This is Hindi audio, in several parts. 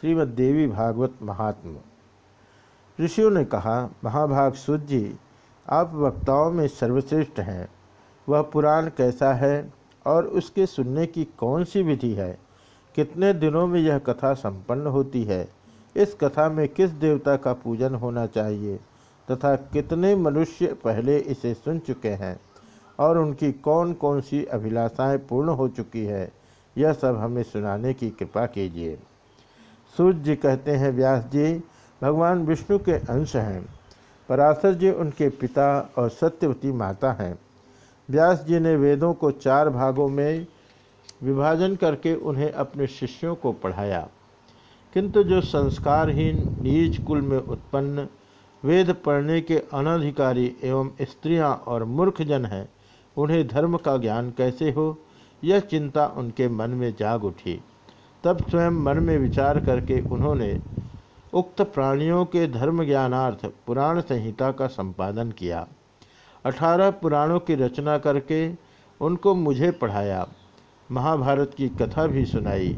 श्रीमद देवी भागवत महात्म। ऋषियों ने कहा, महाभाग सूर्य जी, आप वक्ताओं में सर्वश्रेष्ठ हैं। वह पुराण कैसा है और उसके सुनने की कौन सी विधि है? कितने दिनों में यह कथा संपन्न होती है? इस कथा में किस देवता का पूजन होना चाहिए? तथा कितने मनुष्य पहले इसे सुन चुके हैं? और उनकी कौन कौन सी अभिलाषाएँ पूर्ण हो चुकी है? यह सब हमें सुनाने की कृपा कीजिए। सूर्य जी कहते हैं, व्यास जी, भगवान विष्णु के अंश हैं। पराशर जी उनके पिता और सत्यवती माता हैं। व्यास जी ने वेदों को चार भागों में विभाजन करके उन्हें अपने शिष्यों को पढ़ाया। किंतु जो संस्कारहीन, नीच कुल में उत्पन्न, वेद पढ़ने के अनधिकारी एवं स्त्रियाँ और मूर्ख जन हैं, उन्हें धर्म का ज्ञान कैसे हो? यह चिंता उनके मन में जाग उठी। तब स्वयं मन में विचार करके उन्होंने उक्त प्राणियों के धर्म ज्ञानार्थ पुराण संहिता का संपादन किया। अठारह पुराणों की रचना करके उनको मुझे पढ़ाया। महाभारत की कथा भी सुनाई।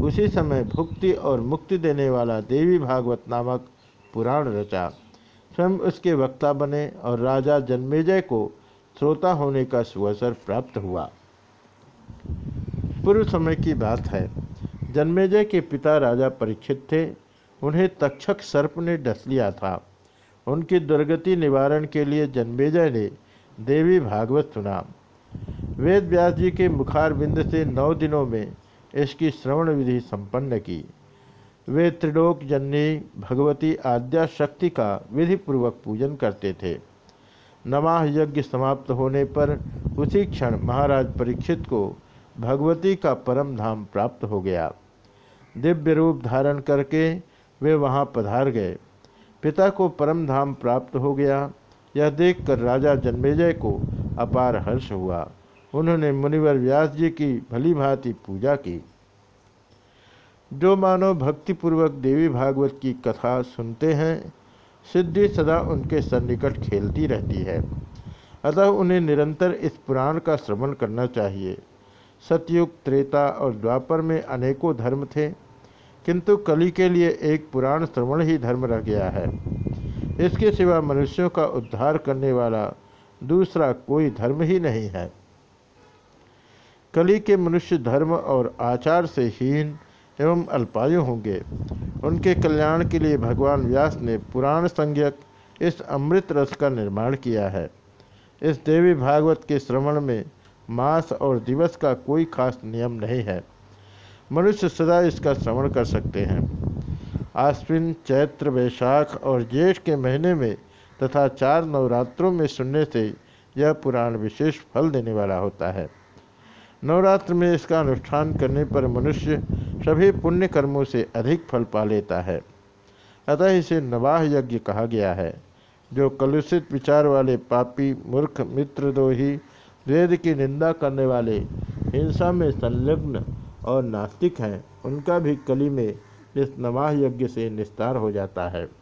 उसी समय भुक्ति और मुक्ति देने वाला देवी भागवत नामक पुराण रचा। स्वयं उसके वक्ता बने और राजा जन्मेजय को श्रोता होने का सुअसर प्राप्त हुआ। पूर्व समय की बात है। जन्मेजय के पिता राजा परीक्षित थे। उन्हें तक्षक सर्प ने डस लिया था। उनकी दुर्गति निवारण के लिए जन्मेजय ने देवी भागवत सुना। वेद व्यास जी के मुखार बिंद से नौ दिनों में इसकी श्रवण विधि संपन्न की। वे त्रिलोक जननी भगवती आद्या शक्ति का विधि पूर्वक पूजन करते थे। नवाह यज्ञ समाप्त होने पर उसी क्षण महाराज परीक्षित को भगवती का परम धाम प्राप्त हो गया। दिव्य रूप धारण करके वे वहाँ पधार गए। पिता को परम धाम प्राप्त हो गया। यह देखकर राजा जन्मेजय को अपार हर्ष हुआ। उन्होंने मुनिवर व्यास जी की भली भांति पूजा की। जो मानव भक्तिपूर्वक देवी भागवत की कथा सुनते हैं, सिद्धि सदा उनके सन्निकट खेलती रहती है। अतः उन्हें निरंतर इस पुराण का श्रवण करना चाहिए। सतयुग, त्रेता और द्वापर में अनेकों धर्म थे, किंतु कली के लिए एक पुराण श्रवण ही धर्म रह गया है। इसके सिवा मनुष्यों का उद्धार करने वाला दूसरा कोई धर्म ही नहीं है। कली के मनुष्य धर्म और आचार से हीन एवं अल्पायु होंगे। उनके कल्याण के लिए भगवान व्यास ने पुराण संज्ञक इस अमृत रस का निर्माण किया है। इस देवी भागवत के श्रवण में मास और दिवस का कोई खास नियम नहीं है। मनुष्य सदा इसका श्रवण कर सकते हैं। आश्विन, चैत्र, वैशाख और ज्येष्ठ के महीने में तथा चार नवरात्रों में सुनने से यह पुराण विशेष फल देने वाला होता है। नवरात्र में इसका अनुष्ठान करने पर मनुष्य सभी पुण्य कर्मों से अधिक फल पा लेता है। अतः इसे नवाह यज्ञ कहा गया है, जो कलुषित विचार वाले पापी, मूर्ख, मित्रद्रोही वेद की निंदा करने वाले हिंसा में संलग्न और नास्तिक हैं, उनका भी कली में इस नवाह यज्ञ से निस्तार हो जाता है।